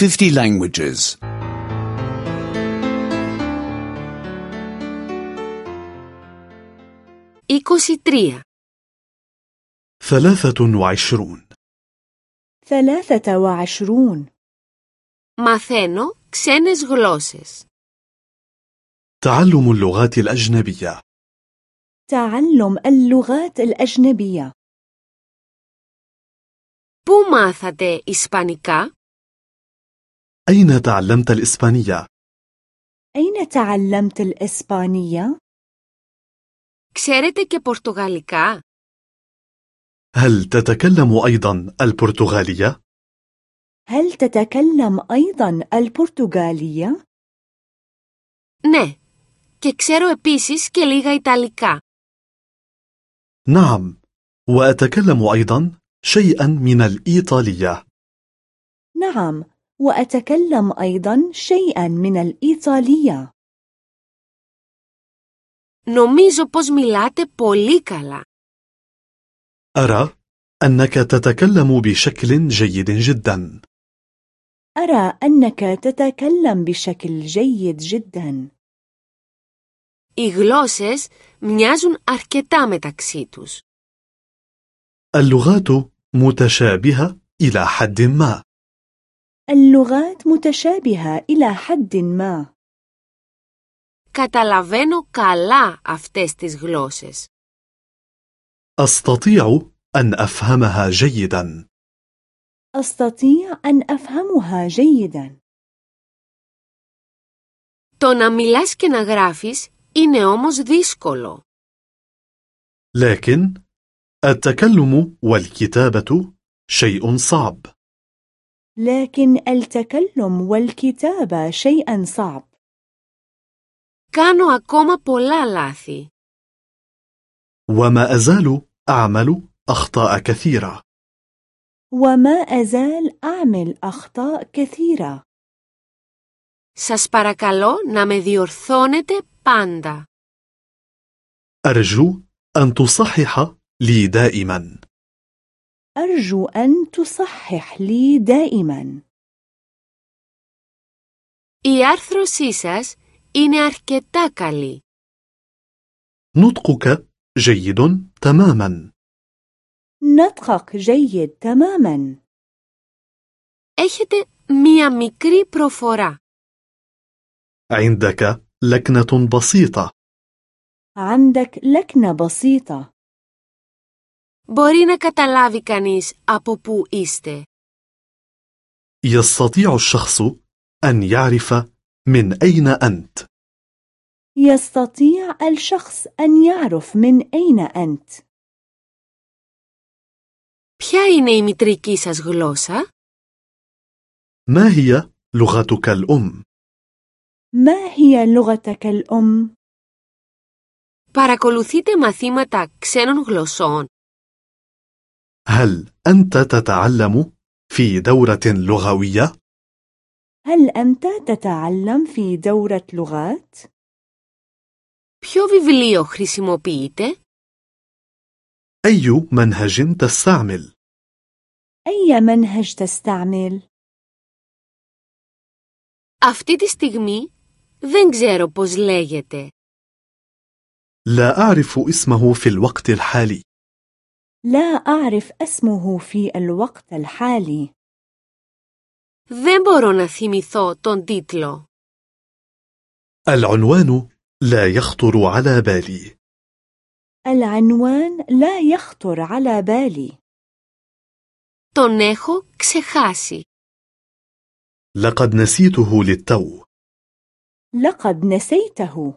50 languages. 23. ثلاثة وعشرون ثلاثة وعشرون Μαθαίνω ξένες γλώσσες. تعلم اللغات الأجنبية تعلم اللغات الأجنبية Πού μάθατε Ισπανικά? أين تعلمت الإسبانية؟ أين تعلمت الإسبانية؟ Ξέρετε και Πορτογαλικά? هل تتكلم أيضا البرتغالية؟ هل تتكلم أيضا البرتغالية؟ Ναι. Και ξέρω επίσης και λίγα Ιταλικά. نعم وأتكلم أيضا شيئا من الإيطالية نعم وأتكلم أيضا شيئا من الإيطالية Νομίζω πως μιλάτε πολύ καλά. أرى أنك تتكلم بشكل جيد جدا أرى أنك تتكلم بشكل جيد جدا Οι γλώσσες μοιάζουν αρκετά μεταξύ τους. اللغات متشابهة إلى حد ما اللغات متشابهة إلى حد ما Καταλαβαίνω καλά αυτές τις γλώσσες. أستطيع أن أفهمها جيدا أستطيع أن أفهمها جيدا Το να μιλάς και να γράφεις είναι όμως δύσκολο. لكن التكلم والكتابة شيء صعب لكن التكلم والكتابة شيئا صعب Κάνω ακόμα πολλά λάθη. وما أزال أعمل أخطاء كثيرة وما أزال أعمل أخطاء كثيرة Σας παρακαλώ να με διορθώνετε πάντα. أرجو أن تصحح لي دائما أرجو أن تصحح لي دائما Η άρθρωσή σας είναι αρκετά καλή. نطقك جيد تماما نطقك جيد تماما Έχετε μία μικρή προφορά. عندك لكنة بسيطة عندك لكنة بسيطة Μπορεί να καταλάβει κανείς από πού είστε. يستطيع الشخص أن يعرف من أين أنت يستطيع الشخص أن يعرف من أين أنت Ποια είναι η μητρική σας γλώσσα? ما هي لغتك الأم؟ ما هي لغتك الأم؟ Παρακολουθείτε μαθήματα ξένων γλωσσών. هل أنت تتعلم في دورة لغوية؟ هل أنت تتعلم في دورة لغات؟ Ποιο βιβλίο χρησιμοποιείτε? أي منهج تستعمل؟ أي منهج تستعمل؟ Αυτή τη στιγμή δεν ξέρω πώς λέγεται. لا أعرف اسمه في الوقت الحالي لا أعرف اسمه في الوقت الحالي Δεν μπορώ να θυμηθώ τον τίτλο. العنوان لا يخطر على بالي العنوان لا يخطر على بالي Τον έχω ξεχάσει. لقد نسيته للتو لقد نسيته